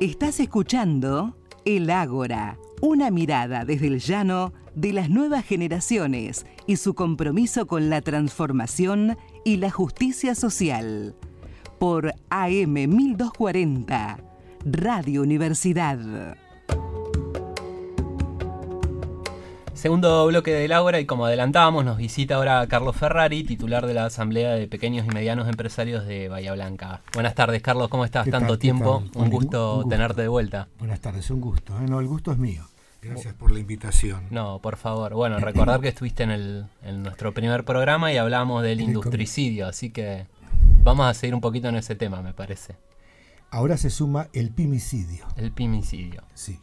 Estás escuchando El Ágora, una mirada desde el llano de las nuevas generaciones y su compromiso con la transformación y la justicia social. Por AM 1240, Radio Universidad. Segundo bloque del Ágora y como adelantábamos nos visita ahora Carlos Ferrari, titular de la Asamblea de Pequeños y Medianos Empresarios de Bahía Blanca. Buenas tardes Carlos, ¿cómo estás? Tanto tiempo, Un, gusto tenerte de vuelta. Buenas tardes, un gusto. ¿eh? No, el gusto es mío. Gracias por la invitación. No, por favor. Bueno, recordar que estuviste en, el, en nuestro primer programa y hablamos del industricidio, así que vamos a seguir un poquito en ese tema, me parece. Ahora se suma el pimicidio. El pimicidio. Sí.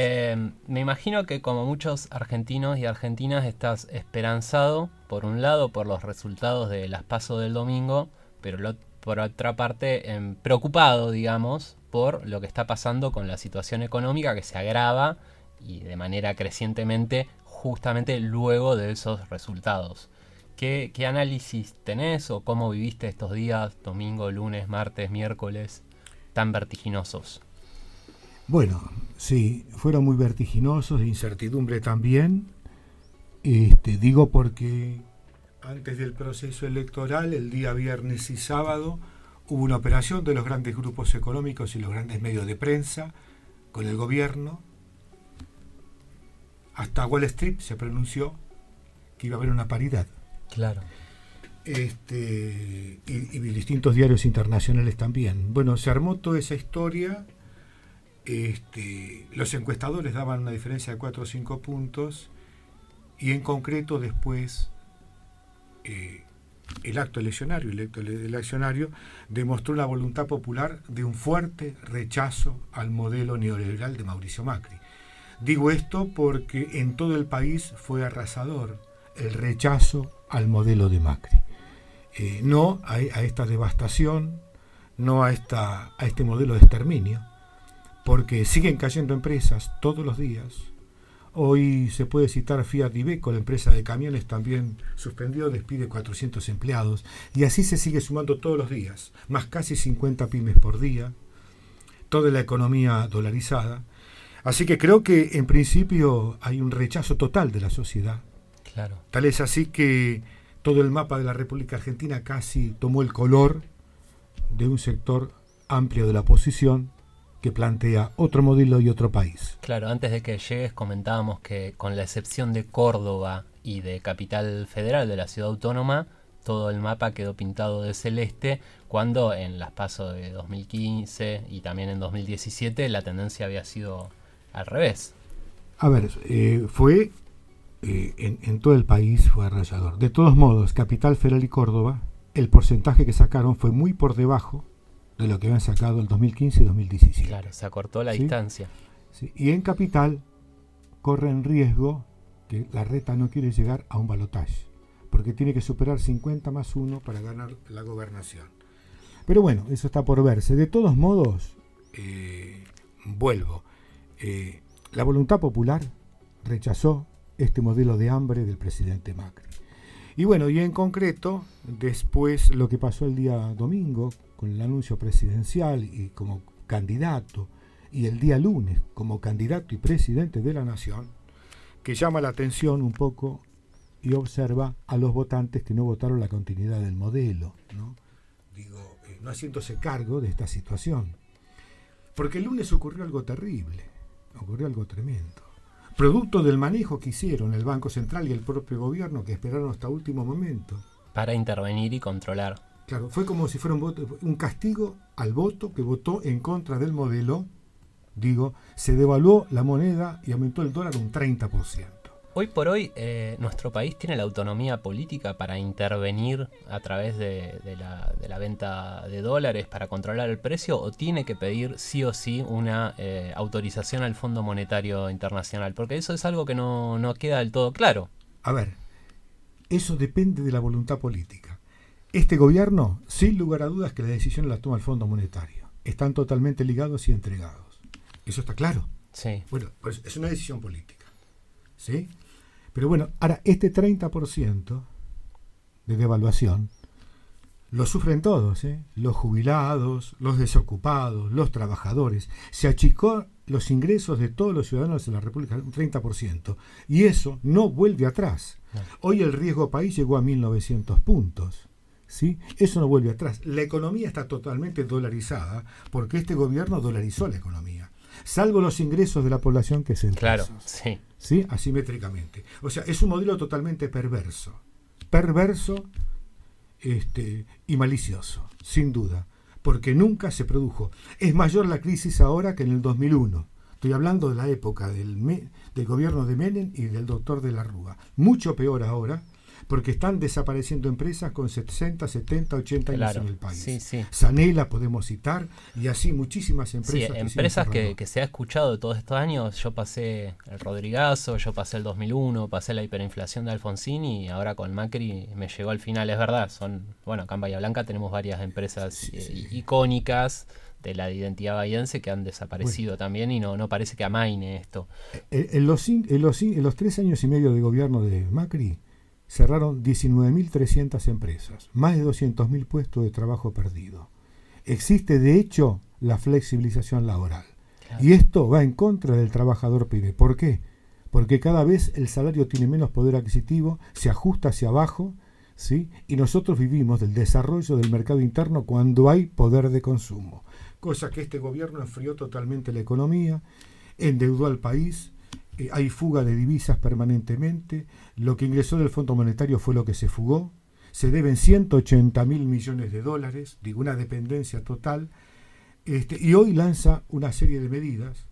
Eh, me imagino que como muchos argentinos y argentinas estás esperanzado, por un lado, por los resultados de las pasos del domingo, pero por otra parte, em, preocupado, digamos, por lo que está pasando con la situación económica que se agrava y de manera crecientemente justamente luego de esos resultados. ¿Qué, ¿Qué, análisis tenés o cómo viviste estos días, domingo, lunes, martes, miércoles, tan vertiginosos? Bueno, sí, fueron muy vertiginosos, de incertidumbre también. Este, digo porque antes del proceso electoral, el día viernes y sábado, hubo una operación de los grandes grupos económicos y los grandes medios de prensa con el gobierno. Hasta Wall Street se pronunció que iba a haber una paridad. Claro. Este, y, y distintos diarios internacionales también. Bueno, se armó toda esa historia este, los encuestadores daban una diferencia de 4 o 5 puntos y en concreto después eh, el acto eleccionario, el acto eleccionario demostró la voluntad popular de un fuerte rechazo al modelo neoliberal de Mauricio Macri. Digo esto porque en todo el país fue arrasador el rechazo al modelo de Macri. Eh, no a, a, esta devastación, no a, este modelo de exterminio, porque siguen cayendo empresas todos los días. Hoy se puede citar Fiat Iveco, la empresa de camiones también suspendió, despide 400 empleados y así se sigue sumando todos los días, más casi 50 pymes por día, toda la economía dolarizada. Así que creo que en principio hay un rechazo total de la sociedad. Claro. Tal es así que todo el mapa de la República Argentina casi tomó el color de un sector amplio de la oposición que plantea otro modelo y otro país. Claro, antes de que llegues comentábamos que con la excepción de Córdoba y de Capital Federal de la ciudad autónoma, todo el mapa quedó pintado de celeste, cuando en las pasos de 2015 y también en 2017 la tendencia había sido al revés. A ver, eh, fue eh, en, en, todo el país fue arrollador. De todos modos, Capital Federal y Córdoba, el porcentaje que sacaron fue muy por debajo de lo que habían sacado el 2015 y 2017. Claro, se acortó la ¿Sí? distancia. ¿Sí? Y en Capital corre en riesgo que la reta no quiere llegar a un balotaje, porque tiene que superar 50 más 1 para ganar la gobernación. Pero bueno, eso está por verse. De todos modos, eh, vuelvo. Eh, la voluntad popular rechazó este modelo de hambre del presidente Macri. Y bueno, y en concreto, después lo que pasó el día domingo con el anuncio presidencial y como candidato, y el día lunes como candidato y presidente de la nación, que llama la atención un poco y observa a los votantes que no votaron la continuidad del modelo, ¿no? Digo, eh, no haciéndose cargo de esta situación. Porque el lunes ocurrió algo terrible, ocurrió algo tremendo. Producto del manejo que hicieron el Banco Central y el propio gobierno, que esperaron hasta último momento. Para intervenir y controlar. Claro, fue como si fuera un, voto, un castigo al voto que votó en contra del modelo. Digo, se devaluó la moneda y aumentó el dólar un 30%. Hoy por hoy, eh, nuestro país tiene la autonomía política para intervenir a través de, de, la, de, la, venta de dólares para controlar el precio o tiene que pedir sí o sí una eh, autorización al Fondo Monetario Internacional, porque eso es algo que no, no queda del todo claro. A ver, eso depende de la voluntad política. Este gobierno, sin lugar a dudas que la decisión la toma el Fondo Monetario. Están totalmente ligados y entregados. Eso está claro. Sí. Bueno, pues es una decisión política. ¿Sí? Pero bueno, ahora este 30% de devaluación lo sufren todos, ¿eh? los jubilados, los desocupados, los trabajadores. Se achicó los ingresos de todos los ciudadanos de la República un 30%. Y eso no vuelve atrás. Hoy el riesgo país llegó a 1.900 puntos. ¿sí? Eso no vuelve atrás. La economía está totalmente dolarizada porque este gobierno dolarizó la economía. Salvo los ingresos de la población que se Claro, sí. ¿sí? Asimétricamente. O sea, es un modelo totalmente perverso. Perverso este, y malicioso, sin duda, porque nunca se produjo. Es mayor la crisis ahora que en el 2001. Estoy hablando de la época del, del gobierno de Menem y del doctor de la Rúa. Mucho peor ahora, porque están desapareciendo empresas con 60, 70, 80 años en el país. Sí, sí. Sanela podemos citar y así muchísimas empresas. Sí, empresas que, que, se ha escuchado de todos estos años. Yo pasé el Rodrigazo, yo pasé el 2001, pasé la hiperinflación de Alfonsín y ahora con Macri me llegó al final. Es verdad, son, bueno, acá en Bahía Blanca tenemos varias empresas eh, icónicas de la identidad bahiense que han desaparecido también y no, no parece que amaine esto. Eh, en los, en, los, en los tres años y medio de gobierno de Macri, cerraron 19.300 empresas, más de 200.000 puestos de trabajo perdidos. Existe, de hecho, la flexibilización laboral. Y esto va en contra del trabajador pyme. ¿Por qué? Porque cada vez el salario tiene menos poder adquisitivo, se ajusta hacia abajo, ¿sí? y nosotros vivimos del desarrollo del mercado interno cuando hay poder de consumo. Cosa que este gobierno enfrió totalmente la economía, endeudó al país, eh, hay fuga de divisas permanentemente, lo que ingresó del Fondo Monetario fue lo que se fugó, se deben 180 mil millones de dólares, digo, una dependencia total, este, y hoy lanza una serie de medidas,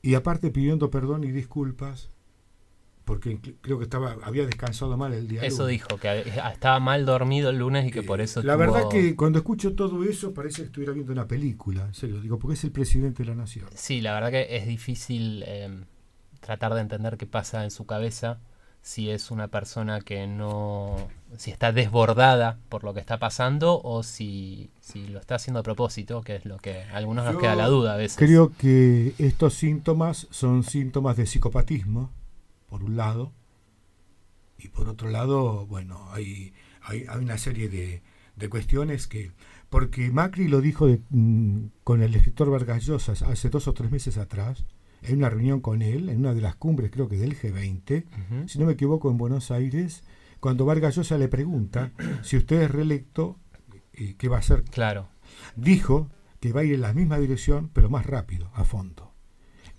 y aparte pidiendo perdón y disculpas, porque creo que estaba había descansado mal el día. Eso dijo, que estaba mal dormido el lunes y que por eso... La verdad que cuando escucho todo eso parece que estuviera viendo una película, en serio, digo, porque es el presidente de la nación. Sí, la verdad que es difícil... Eh, tratar de entender qué pasa en su cabeza, si es una persona que no, si está desbordada por lo que está pasando o si, si lo está haciendo a propósito, que es lo que a algunos nos queda la duda a veces. Creo que estos síntomas son síntomas de psicopatismo, por un lado, y por otro lado, bueno, hay, hay, hay una serie de, de cuestiones que, porque Macri lo dijo mm, con el escritor Vargas Llosa hace dos o tres meses atrás, en una reunión con él, en una de las cumbres creo que del G20, si no me equivoco en Buenos Aires, cuando Vargas Llosa le pregunta si usted es reelecto, eh, ¿qué va a hacer? Claro. Dijo que va a ir en la misma dirección, pero más rápido, a fondo.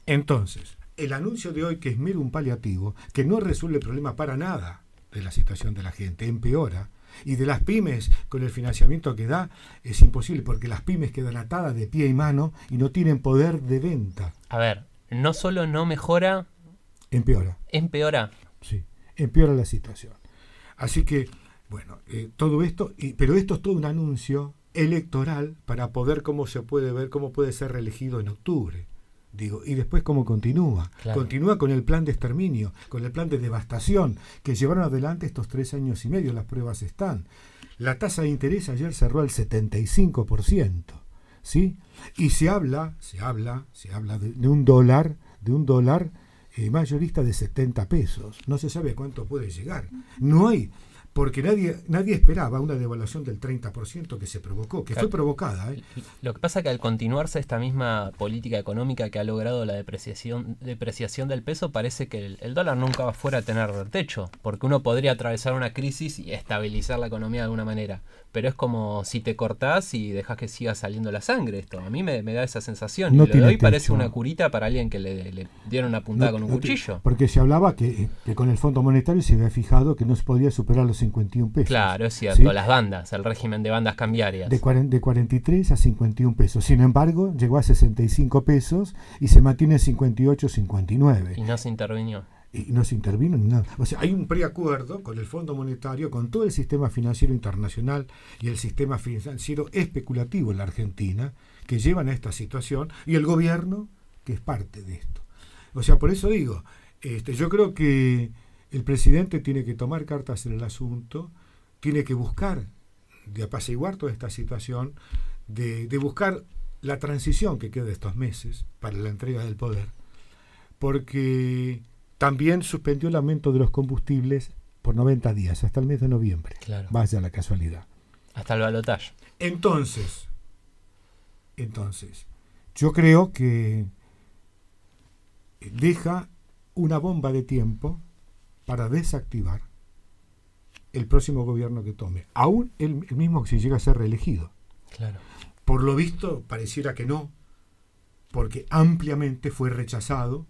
Entonces, el anuncio de hoy, que es mero un paliativo, que no resuelve el problema para nada de la situación de la gente, empeora, y de las pymes, con el financiamiento que da, es imposible, porque las pymes quedan atadas de pie y mano y no tienen poder de venta. A ver, no solo no mejora, empeora. Empeora. Sí, empeora la situación. Así que, bueno, eh, todo esto, pero esto es todo un anuncio electoral para poder cómo se puede ver, cómo puede ser reelegido en octubre. Digo, y después cómo continúa. Continúa con el plan de exterminio, con el plan de devastación que llevaron adelante estos tres años y medio, las pruebas están. La tasa de interés ayer cerró al 75%. ¿Sí? Y se habla, se habla, se habla de, un dólar, de un dólar eh, mayorista de 70 pesos. No se sabe cuánto puede llegar. No hay porque nadie, nadie esperaba una devaluación del 30% que se provocó, que fue provocada. ¿eh? Lo que pasa es que al continuarse esta misma política económica que ha logrado la depreciación, depreciación del peso, parece que el, dólar nunca va fuera a tener techo, porque uno podría atravesar una crisis y estabilizar la economía de alguna manera. Pero es como si te cortás y dejas que siga saliendo la sangre esto. A mí me, da esa sensación. y lo de hoy parece una curita para alguien que le, dieron una puntada con un cuchillo. Porque se hablaba que, que, con el Fondo Monetario se había fijado que no se podía superar los 51 pesos. Claro, es cierto, las bandas, el régimen de bandas cambiarias. De, de 43 a 51 pesos. Sin embargo, llegó a 65 pesos y se mantiene en 58, 59. Y no se intervino. Y no se intervino ni nada. O sea, hay un preacuerdo con el Fondo Monetario, con todo el sistema financiero internacional y el sistema financiero especulativo en la Argentina, que llevan a esta situación, y el gobierno, que es parte de esto. O sea, por eso digo, este, yo creo que el presidente tiene que tomar cartas en el asunto, tiene que buscar de apaciguar toda esta situación, de, buscar la transición que queda de estos meses para la entrega del poder, porque también suspendió el aumento de los combustibles por 90 días, hasta el mes de noviembre. Vaya la casualidad. Hasta el balotaje. Entonces, entonces, yo creo que deja una bomba de tiempo para desactivar el próximo gobierno que tome, aún el, mismo si llega a ser reelegido. Claro. Por lo visto, pareciera que no, porque ampliamente fue rechazado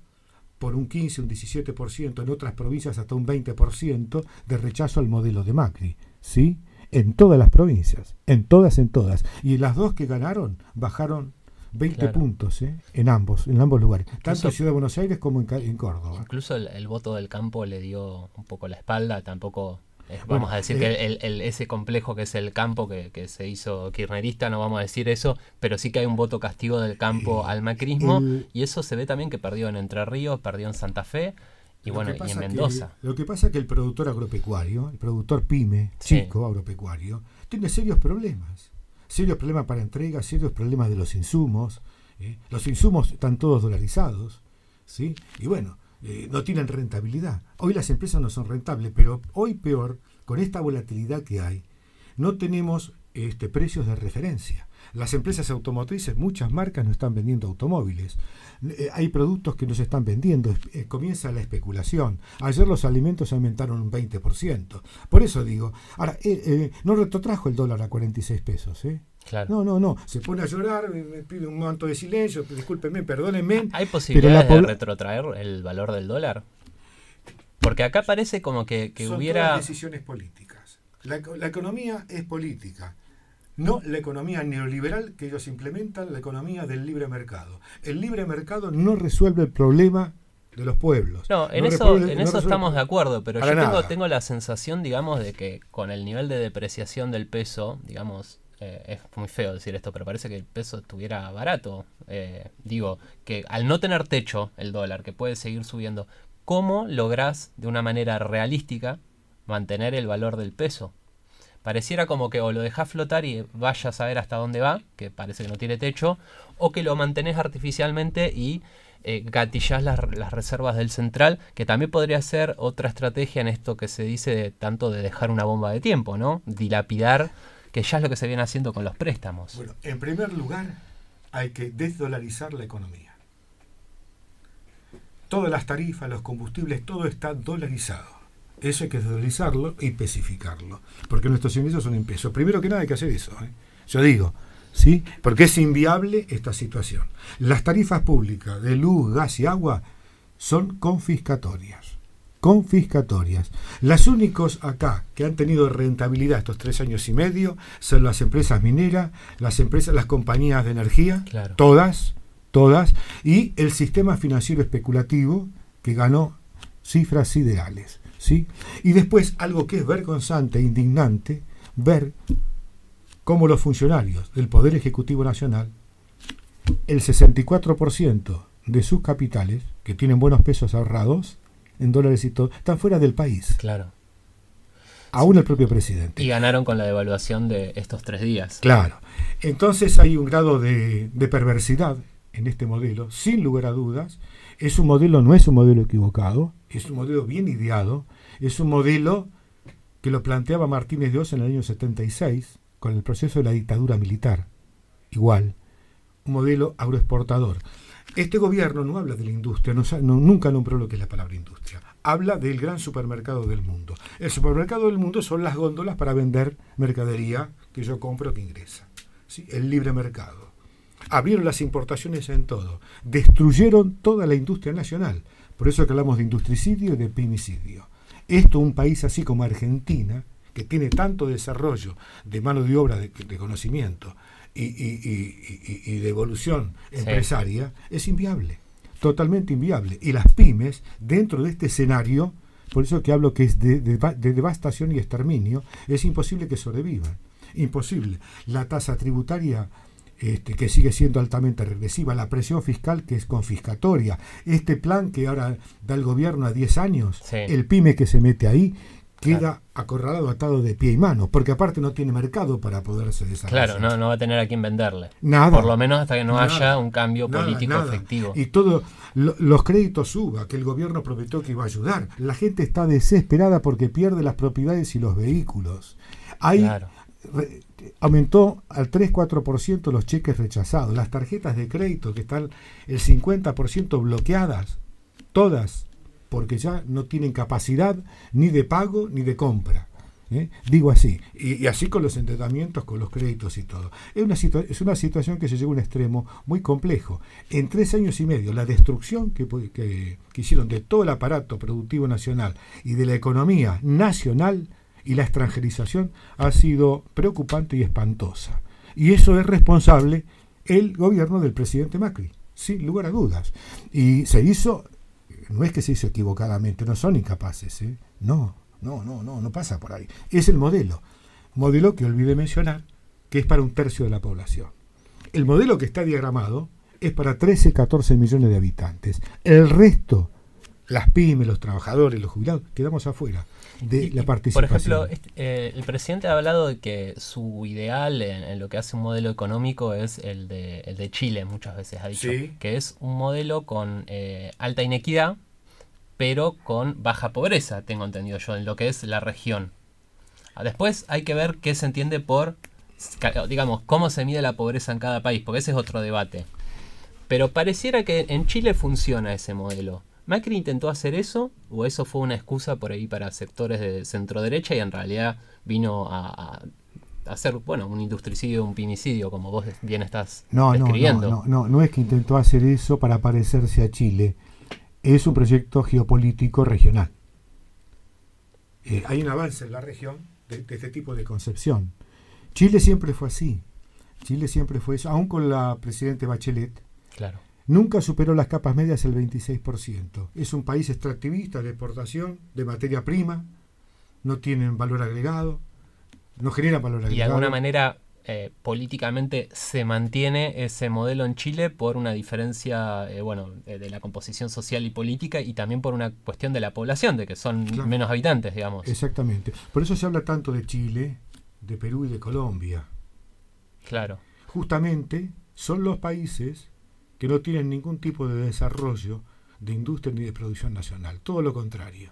por un 15, un 17%, en otras provincias hasta un 20% de rechazo al modelo de Macri, ¿sí? En todas las provincias, en todas, en todas. Y las dos que ganaron bajaron 20 puntos ¿eh? en ambos, en ambos lugares, tanto en Ciudad de Buenos Aires como en, Córdoba. Incluso el, voto del campo le dio un poco la espalda, tampoco vamos a decir que eh, el, ese complejo que es el campo que, se hizo kirchnerista, no vamos a decir eso, pero sí que hay un voto castigo del campo al macrismo y eso se ve también que perdió en Entre Ríos, perdió en Santa Fe y bueno, y en Mendoza. lo que pasa es que el productor agropecuario, el productor pyme, chico agropecuario, tiene serios problemas serios problemas para entrega, serios problemas de los insumos. ¿eh? Los insumos están todos dolarizados. ¿sí? Y bueno, eh, no tienen rentabilidad. Hoy las empresas no son rentables, pero hoy peor, con esta volatilidad que hay, no tenemos este, precios de referencia. Las empresas automotrices, muchas marcas no están vendiendo automóviles. Eh, hay productos que no se están vendiendo. Eh, comienza la especulación. Ayer los alimentos aumentaron un 20%. Por eso digo, ahora, eh, no retrotrajo el dólar a 46 pesos. No, no, no. Se pone a llorar, me pide un manto de silencio, discúlpenme, perdónenme. ¿Hay posibilidades de retrotraer el valor del dólar? Porque acá parece como que, que Son hubiera... Todas decisiones políticas. la economía es política no la economía neoliberal que ellos implementan, la economía del libre mercado. El libre mercado no resuelve el problema de los pueblos. No, en eso, en eso estamos de acuerdo, pero yo tengo, tengo, la sensación, digamos, de que con el nivel de depreciación del peso, digamos, eh, es muy feo decir esto, pero parece que el peso estuviera barato. Eh, digo, que al no tener techo el dólar, que puede seguir subiendo, ¿cómo lográs de una manera realística mantener el valor del peso? Pareciera como que o lo dejas flotar y vayas a saber hasta dónde va, que parece que no tiene techo, o que lo mantenés artificialmente y eh, gatillás las, reservas del central, que también podría ser otra estrategia en esto que se dice de, tanto de dejar una bomba de tiempo, ¿no? Dilapidar, que ya es lo que se viene haciendo con los préstamos. Bueno, en primer lugar, hay que desdolarizar la economía. Todas las tarifas, los combustibles, todo está dolarizado. Eso hay que dolarizarlo y especificarlo, porque nuestros ingresos son en pesos. Primero que nada hay que hacer eso. ¿eh? Yo digo, ¿sí? Porque es inviable esta situación. Las tarifas públicas de luz, gas y agua son confiscatorias. Confiscatorias. Las únicos acá que han tenido rentabilidad estos tres años y medio son las empresas mineras, las empresas, las compañías de energía, todas, todas, y el sistema financiero especulativo que ganó cifras siderales. Y después algo que es vergonzante e indignante, ver cómo los funcionarios del Poder Ejecutivo Nacional, el 64% de sus capitales, que tienen buenos pesos ahorrados, en dólares y todo, están fuera del país. Claro. Aún el propio presidente. Y ganaron con la devaluación de estos tres días. Claro. Entonces hay un grado de, de perversidad en este modelo, sin lugar a dudas. Es un modelo, no es un modelo equivocado, es un modelo bien ideado, es un modelo que lo planteaba Martínez de Oz en el año 76, con el proceso de la dictadura militar. Igual, un modelo agroexportador. Este gobierno no habla de la industria, no, nunca nombró lo que es la palabra industria. Habla del gran supermercado del mundo. El supermercado del mundo son las góndolas para vender mercadería que yo compro que ingresa. ¿Sí? El libre mercado. Abrieron las importaciones en todo. Destruyeron toda la industria nacional. Por eso hablamos de industricidio y de pinicidio. Esto, un país así como Argentina, que tiene tanto desarrollo de mano de obra, de, conocimiento y, de evolución empresaria, es inviable, totalmente inviable. Y las pymes, dentro de este escenario, por eso que hablo que es de, de devastación y exterminio, es imposible que sobrevivan. Imposible. La tasa tributaria este, que sigue siendo altamente regresiva, la presión fiscal que es confiscatoria, este plan que ahora da el gobierno a 10 años, el pyme que se mete ahí, queda acorralado, atado de pie y mano, porque aparte no tiene mercado para poderse desarrollar. Claro, no, va a tener a quien venderle. Nada. Por lo menos hasta que no haya un cambio político efectivo. Y todos los créditos suba, que el gobierno prometió que iba a ayudar. La gente está desesperada porque pierde las propiedades y los vehículos. Hay aumentó al 3-4% los cheques rechazados, las tarjetas de crédito que están el 50% bloqueadas, todas, porque ya no tienen capacidad ni de pago ni de compra. ¿eh? Digo así, y, así con los endeudamientos, con los créditos y todo. Es una, es una situación que se llega a un extremo muy complejo. En tres años y medio, la destrucción que, que hicieron de todo el aparato productivo nacional y de la economía nacional, y la extranjerización ha sido preocupante y espantosa. Y eso es responsable el gobierno del presidente Macri, sin lugar a dudas. Y se hizo, no es que se hizo equivocadamente, no son incapaces, ¿eh? no, no, no, no, no pasa por ahí. Es el modelo, modelo que olvidé mencionar, que es para un tercio de la población. El modelo que está diagramado es para 13, 14 millones de habitantes. El resto, las pymes, los trabajadores, los jubilados, quedamos afuera de la participación. Por ejemplo, este, eh, el presidente ha hablado de que su ideal en, lo que hace un modelo económico es el de, el de Chile, muchas veces ha dicho, que es un modelo con eh, alta inequidad, pero con baja pobreza, tengo entendido yo, en lo que es la región. Después hay que ver qué se entiende por, digamos, cómo se mide la pobreza en cada país, porque ese es otro debate. Pero pareciera que en Chile funciona ese modelo. ¿Macri intentó hacer eso o eso fue una excusa por ahí para sectores de centro derecha y en realidad vino a, hacer, bueno, un industricidio, un pinicidio, como vos bien estás no, describiendo? No, no, no, no es que intentó hacer eso para parecerse a Chile. Es un proyecto geopolítico regional. Eh, hay un avance en la región de, este tipo de concepción. Chile siempre fue así. Chile siempre fue eso, aún con la presidente Bachelet. Claro Nunca superó las capas medias el 26%. Es un país extractivista de exportación de materia prima, no tienen valor agregado, no generan valor agregado. Y de alguna manera eh, políticamente se mantiene ese modelo en Chile por una diferencia eh, bueno, de la composición social y política y también por una cuestión de la población, de que son menos habitantes, digamos. Exactamente. Por eso se habla tanto de Chile, de Perú y de Colombia. Claro. Justamente son los países que no tienen ningún tipo de desarrollo de industria ni de producción nacional. Todo lo contrario.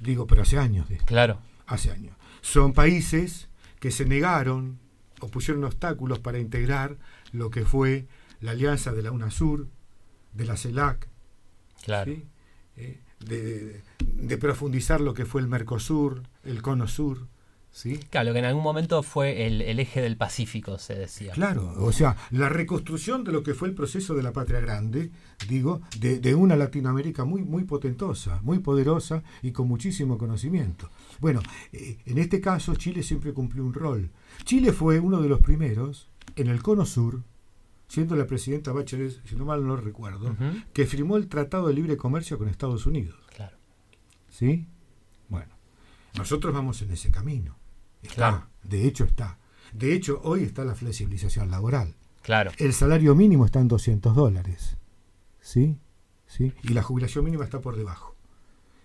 Digo, pero hace años. De claro. Hace años. Son países que se negaron o pusieron obstáculos para integrar lo que fue la alianza de la UNASUR, de la CELAC, claro. Eh, de, de, profundizar lo que fue el Mercosur, el Cono Sur, Claro, lo que en algún momento fue el, eje del Pacífico, se decía. Claro, o sea, la reconstrucción de lo que fue el proceso de la patria grande, digo, de, una Latinoamérica muy, muy potentosa, muy poderosa y con muchísimo conocimiento. Bueno, eh, en este caso Chile siempre cumplió un rol. Chile fue uno de los primeros en el Cono Sur, siendo la presidenta Bachelet, si no mal no recuerdo, que firmó el Tratado de Libre Comercio con Estados Unidos. Claro. ¿Sí? Bueno, nosotros vamos en ese camino. Está, de hecho está. De hecho, hoy está la flexibilización laboral. Claro. El salario mínimo está en 200 dólares. ¿Sí? ¿Sí? Y la jubilación mínima está por debajo.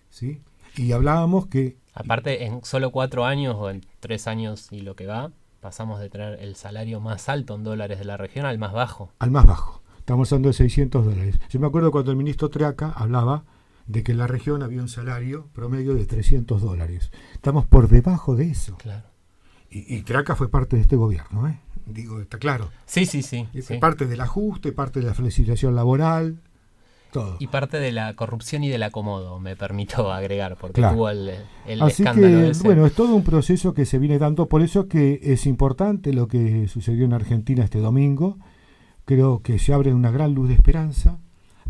¿Sí? Y hablábamos que... Aparte, en solo cuatro años o en tres años y lo que va, pasamos de tener el salario más alto en dólares de la región al más bajo. Al más bajo. Estamos hablando de 600 dólares. Yo me acuerdo cuando el ministro Treaca hablaba de que en la región había un salario promedio de 300 dólares. Estamos por debajo de eso. Claro. Y, Traca fue parte de este gobierno, ¿eh? Digo, está claro. Sí, sí, sí. Parte del ajuste, parte de la flexibilización laboral, todo. Y parte de la corrupción y del acomodo, me permito agregar, porque tuvo el, el Así que, Bueno, es todo un proceso que se viene dando, por eso que es importante lo que sucedió en Argentina este domingo. Creo que se abre una gran luz de esperanza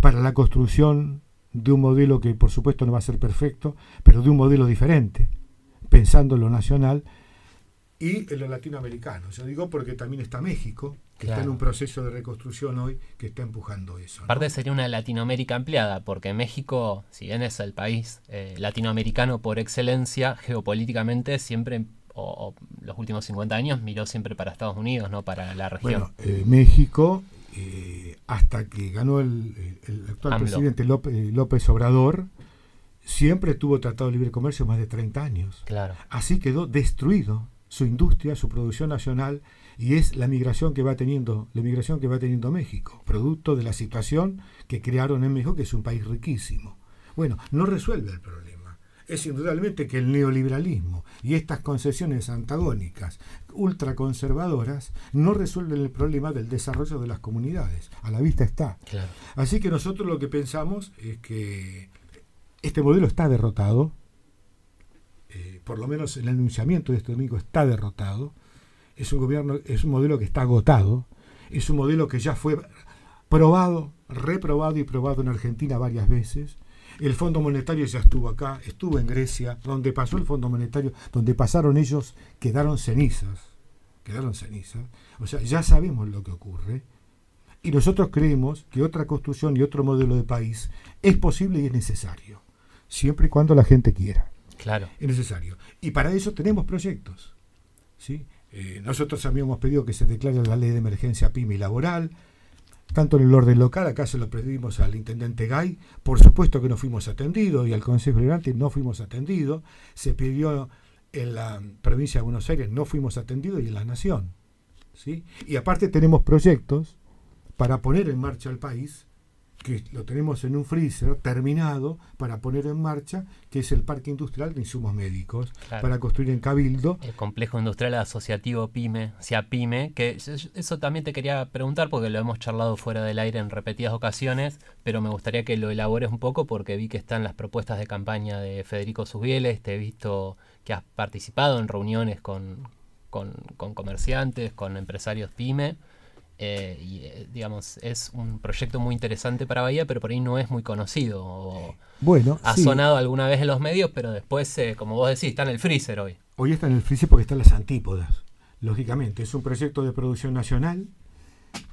para la construcción de un modelo que por supuesto no va a ser perfecto, pero de un modelo diferente, pensando en lo nacional y en lo latinoamericano. Yo digo porque también está México, que está en un proceso de reconstrucción hoy que está empujando eso. Aparte sería una Latinoamérica ampliada, porque México, si bien es el país eh, latinoamericano por excelencia, geopolíticamente siempre, o, los últimos 50 años, miró siempre para Estados Unidos, no para la región. Bueno, eh, México eh, hasta que ganó el, actual presidente eh, López, Obrador, siempre tuvo tratado de libre comercio más de 30 años. Claro. Así quedó destruido su industria, su producción nacional y es la migración que va teniendo, la migración que va teniendo México, producto de la situación que crearon en México, que es un país riquísimo. Bueno, no resuelve el problema. Es indudablemente que el neoliberalismo y estas concesiones antagónicas, ultraconservadoras, no resuelven el problema del desarrollo de las comunidades. A la vista está. Así que nosotros lo que pensamos es que este modelo está derrotado, eh, por lo menos el anunciamiento de este domingo está derrotado, es un gobierno, es un modelo que está agotado, es un modelo que ya fue probado, reprobado y probado en Argentina varias veces. El Fondo Monetario ya estuvo acá, estuvo en Grecia, donde pasó el Fondo Monetario, donde pasaron ellos, quedaron cenizas, quedaron cenizas. O sea, ya sabemos lo que ocurre. Y nosotros creemos que otra construcción y otro modelo de país es posible y es necesario, siempre y cuando la gente quiera. Claro. Es necesario. Y para eso tenemos proyectos. ¿sí? Eh, nosotros habíamos pedido que se declare la ley de emergencia PYME laboral, tanto en el orden local, acá se lo pedimos al intendente Gay, por supuesto que no fuimos atendidos y al Consejo Liberante no fuimos atendidos, se pidió en la provincia de Buenos Aires, no fuimos atendidos y en la Nación. ¿sí? Y aparte tenemos proyectos para poner en marcha el país que lo tenemos en un freezer terminado para poner en marcha, que es el Parque Industrial de Insumos Médicos, para construir en Cabildo. El Complejo Industrial Asociativo PYME, sea PYME, que eso también te quería preguntar porque lo hemos charlado fuera del aire en repetidas ocasiones, pero me gustaría que lo elabores un poco porque vi que están las propuestas de campaña de Federico Susbieles, te he visto que has participado en reuniones con, con, con comerciantes, con empresarios PYME. Eh, y eh, digamos, es un proyecto muy interesante para Bahía, pero por ahí no es muy conocido. bueno, ha sonado alguna vez en los medios, pero después, eh, como vos decís, está en el freezer hoy. Hoy está en el freezer porque están las antípodas, lógicamente. Es un proyecto de producción nacional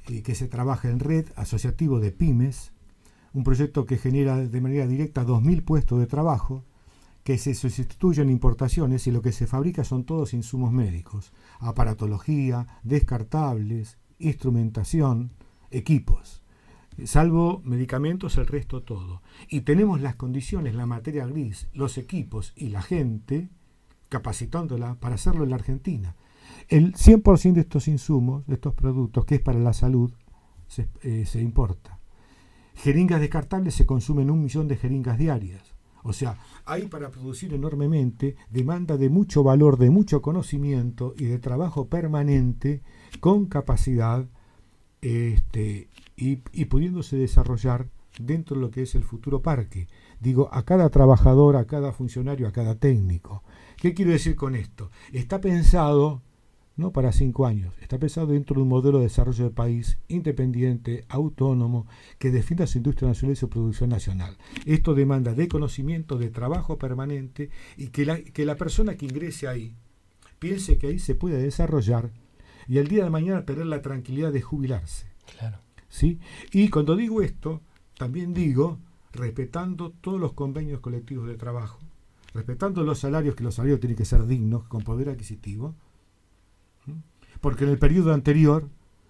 y que se trabaja en red asociativo de pymes, un proyecto que genera de manera directa 2.000 puestos de trabajo, que se sustituyen importaciones y lo que se fabrica son todos insumos médicos, aparatología, descartables, instrumentación, equipos. Salvo medicamentos, el resto todo. Y tenemos las condiciones, la materia gris, los equipos y la gente capacitándola para hacerlo en la Argentina. El 100% de estos insumos, de estos productos, que es para la salud, se, eh, importa. Jeringas descartables se consumen un millón de jeringas diarias. O sea, hay para producir enormemente demanda de mucho valor, de mucho conocimiento y de trabajo permanente con capacidad este, y, pudiéndose desarrollar dentro de lo que es el futuro parque. Digo, a cada trabajador, a cada funcionario, a cada técnico. ¿Qué quiero decir con esto? Está pensado no para cinco años, está pensado dentro de un modelo de desarrollo de país independiente, autónomo, que defienda su industria nacional y su producción nacional. Esto demanda de conocimiento, de trabajo permanente y que la, que la persona que ingrese ahí piense que ahí se puede desarrollar y el día de mañana tener la tranquilidad de jubilarse. Claro. ¿Sí? Y cuando digo esto, también digo respetando todos los convenios colectivos de trabajo, respetando los salarios, que los salarios tienen que ser dignos, con poder adquisitivo, porque en el periodo anterior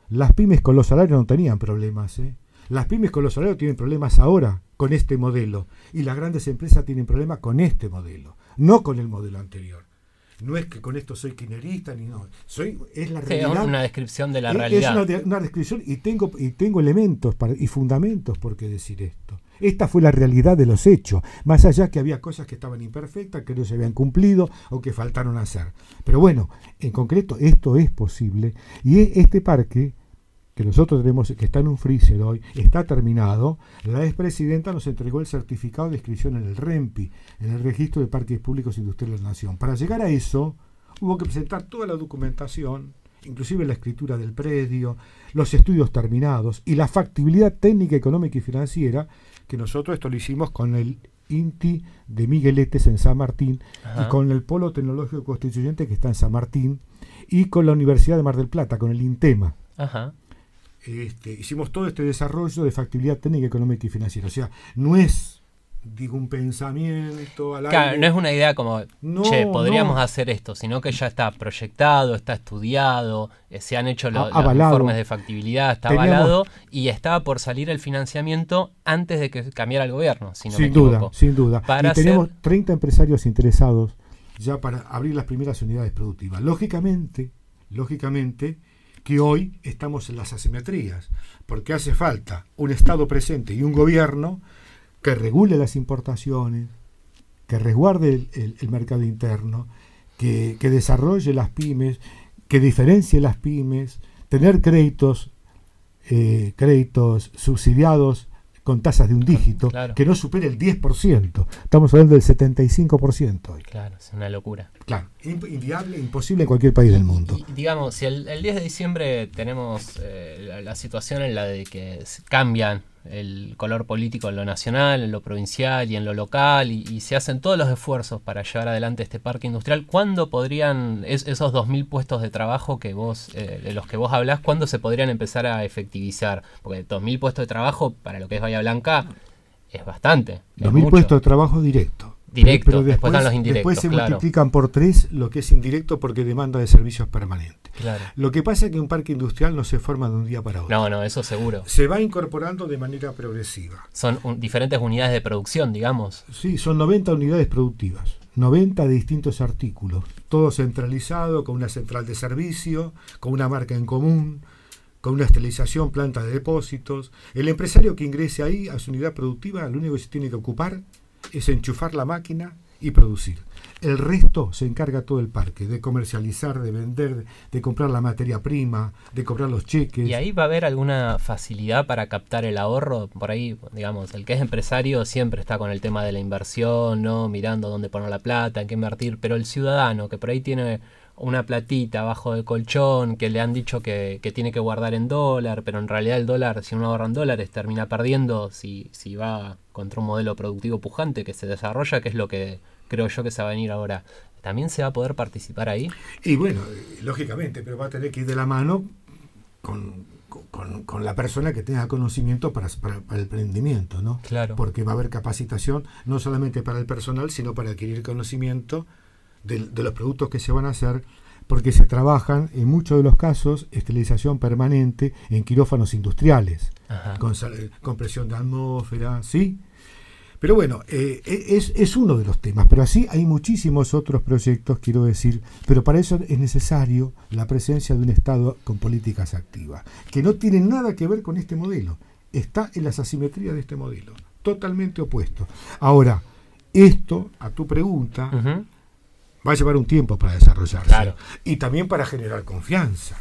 las pymes con los salarios no tenían problemas. ¿eh? Las pymes con los salarios tienen problemas ahora con este modelo y las grandes empresas tienen problemas con este modelo, no con el modelo anterior. No es que con esto soy quinerista ni no. Soy, es la realidad. Es una descripción de la realidad. Es una, descripción y tengo, y tengo elementos para, y fundamentos por qué decir esto. Esta fue la realidad de los hechos, más allá que había cosas que estaban imperfectas, que no se habían cumplido o que faltaron hacer. Pero bueno, en concreto esto es posible y este parque que nosotros tenemos, que está en un freezer hoy, está terminado, la expresidenta nos entregó el certificado de inscripción en el REMPI, en el Registro de Parques Públicos Industriales de la Nación. Para llegar a eso, hubo que presentar toda la documentación, inclusive la escritura del predio, los estudios terminados y la factibilidad técnica, económica y financiera, que nosotros esto lo hicimos con el INTI de Migueletes en San Martín y con el Polo Tecnológico Constituyente que está en San Martín y con la Universidad de Mar del Plata, con el INTEMA. Ajá. Este, hicimos todo este desarrollo de factibilidad técnica, económica y financiera. O sea, no es digo un pensamiento al claro, no es una idea como che podríamos hacer esto sino que ya está proyectado está estudiado eh, se han hecho los informes de factibilidad está avalado y estaba por salir el financiamiento antes de que cambiara el gobierno sin duda sin duda. Y tenemos 30 empresarios interesados ya para abrir las primeras unidades productivas. Lógicamente lógicamente que hoy estamos en las asimetrías, porque hace falta un Estado presente y un gobierno que regule las importaciones, que resguarde el, mercado interno, que, desarrolle las pymes, que diferencie las pymes, tener créditos, eh, créditos subsidiados con tasas de un dígito que no supere el 10%. Estamos hablando del 75% hoy. Claro, es una locura. Claro, inviable, imposible en cualquier país del mundo. digamos, si el, 10 de diciembre tenemos eh, la, situación en la de que cambian el color político en lo nacional, en lo provincial y en lo local, y, se hacen todos los esfuerzos para llevar adelante este parque industrial. ¿Cuándo podrían, esos 2.000 puestos de trabajo que vos, eh, de los que vos hablás, cuándo se podrían empezar a efectivizar? Porque 2.000 puestos de trabajo para lo que es Bahía Blanca es bastante. 2.000 puestos de trabajo directo. Directo, pero después, después, los indirectos, después se multiplican por 3 lo que es indirecto porque demanda de servicios permanentes. Lo que pasa es que un parque industrial no se forma de un día para otro. No, no, eso seguro. Se va incorporando de manera progresiva. Son diferentes unidades de producción, digamos. Sí, son 90 unidades productivas. 90 de distintos artículos. Todo centralizado, con una central de servicio, con una marca en común, con una esterilización, planta de depósitos. El empresario que ingrese ahí a su unidad productiva, lo único que se tiene que ocupar es enchufar la máquina y producir. El resto se encarga todo el parque, de comercializar, de vender, de, comprar la materia prima, de cobrar los cheques. ¿Y ahí va a haber alguna facilidad para captar el ahorro? Por ahí, digamos, el que es empresario siempre está con el tema de la inversión, ¿no? Mirando dónde poner la plata, en qué invertir, pero el ciudadano que por ahí tiene una platita abajo del colchón que le han dicho que, que, tiene que guardar en dólar, pero en realidad el dólar, si uno ahorra en dólares, termina perdiendo si, si va contra un modelo productivo pujante que se desarrolla, que es lo que creo yo que se va a venir ahora. ¿También se va a poder participar ahí? Y bueno, lógicamente, pero va a tener que ir de la mano con, con, la persona que tenga conocimiento para, para, el emprendimiento, ¿no? Claro. Porque va a haber capacitación no solamente para el personal, sino para adquirir conocimiento de, los productos que se van a hacer, porque se trabajan en muchos de los casos esterilización permanente en quirófanos industriales, con, con, presión de atmósfera, ¿sí? Pero bueno, eh, e, es, es, uno de los temas, pero así hay muchísimos otros proyectos, quiero decir, pero para eso es necesario la presencia de un Estado con políticas activas, que no tiene nada que ver con este modelo, está en las asimetrías de este modelo, totalmente opuesto. Ahora, esto, a tu pregunta, va a llevar un tiempo para desarrollarse y también para generar confianza.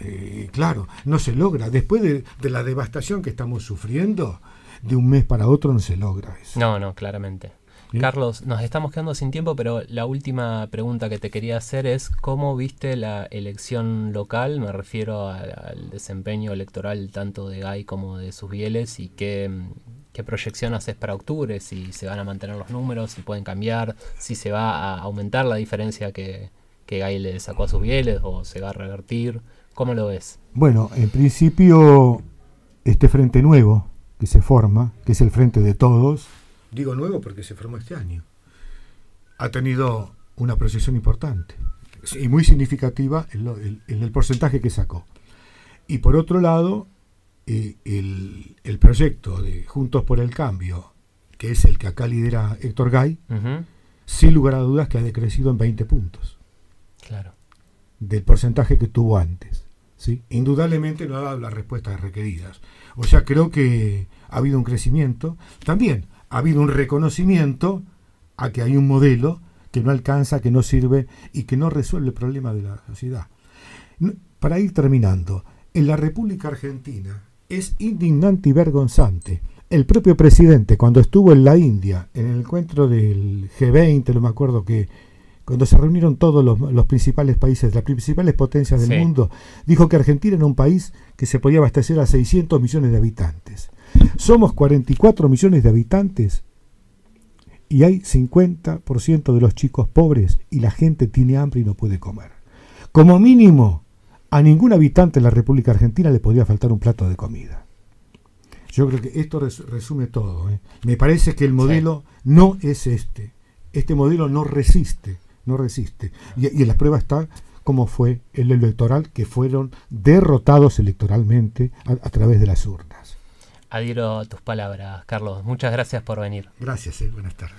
Eh, claro, no se logra. Después de, la devastación que estamos sufriendo, de un mes para otro no se logra eso. No, no, claramente. Carlos, nos estamos quedando sin tiempo, pero la última pregunta que te quería hacer es ¿cómo viste la elección local? Me refiero al desempeño electoral tanto de Gay como de sus bieles y qué, ¿Qué proyección haces para octubre? Si se van a mantener los números, si pueden cambiar, si se va a aumentar la diferencia que, que Gay le sacó a sus bieles o se va a revertir. ¿Cómo lo ves? Bueno, en principio, este frente nuevo que se forma, que es el frente de todos, digo nuevo porque se formó este año, ha tenido una proyección importante y muy significativa en el porcentaje que sacó. Y por otro lado, eh, el, proyecto de Juntos por el Cambio, que es el que acá lidera Héctor Gay, sin lugar a dudas que ha decrecido en 20 puntos. Claro. Del porcentaje que tuvo antes. Indudablemente no ha dado las respuestas requeridas. O sea, creo que ha habido un crecimiento. También ha habido un reconocimiento a que hay un modelo que no alcanza, que no sirve y que no resuelve el problema de la sociedad. Para ir terminando, en la República Argentina es indignante y vergonzante. El propio presidente, cuando estuvo en la India, en el encuentro del G20, no me acuerdo que, cuando se reunieron todos los, principales países, las principales potencias del mundo, dijo que Argentina era un país que se podía abastecer a 600 millones de habitantes. Somos 44 millones de habitantes y hay 50% de los chicos pobres y la gente tiene hambre y no puede comer. Como mínimo, a ningún habitante de la República Argentina le podría faltar un plato de comida. Yo creo que esto resume todo. ¿eh? Me parece que el modelo no es este. Este modelo no resiste, no resiste. Y, en la prueba está cómo fue el electoral, que fueron derrotados electoralmente a, través de las urnas. Adhiero a tus palabras, Carlos. Muchas gracias por venir. Gracias, eh. buenas tardes.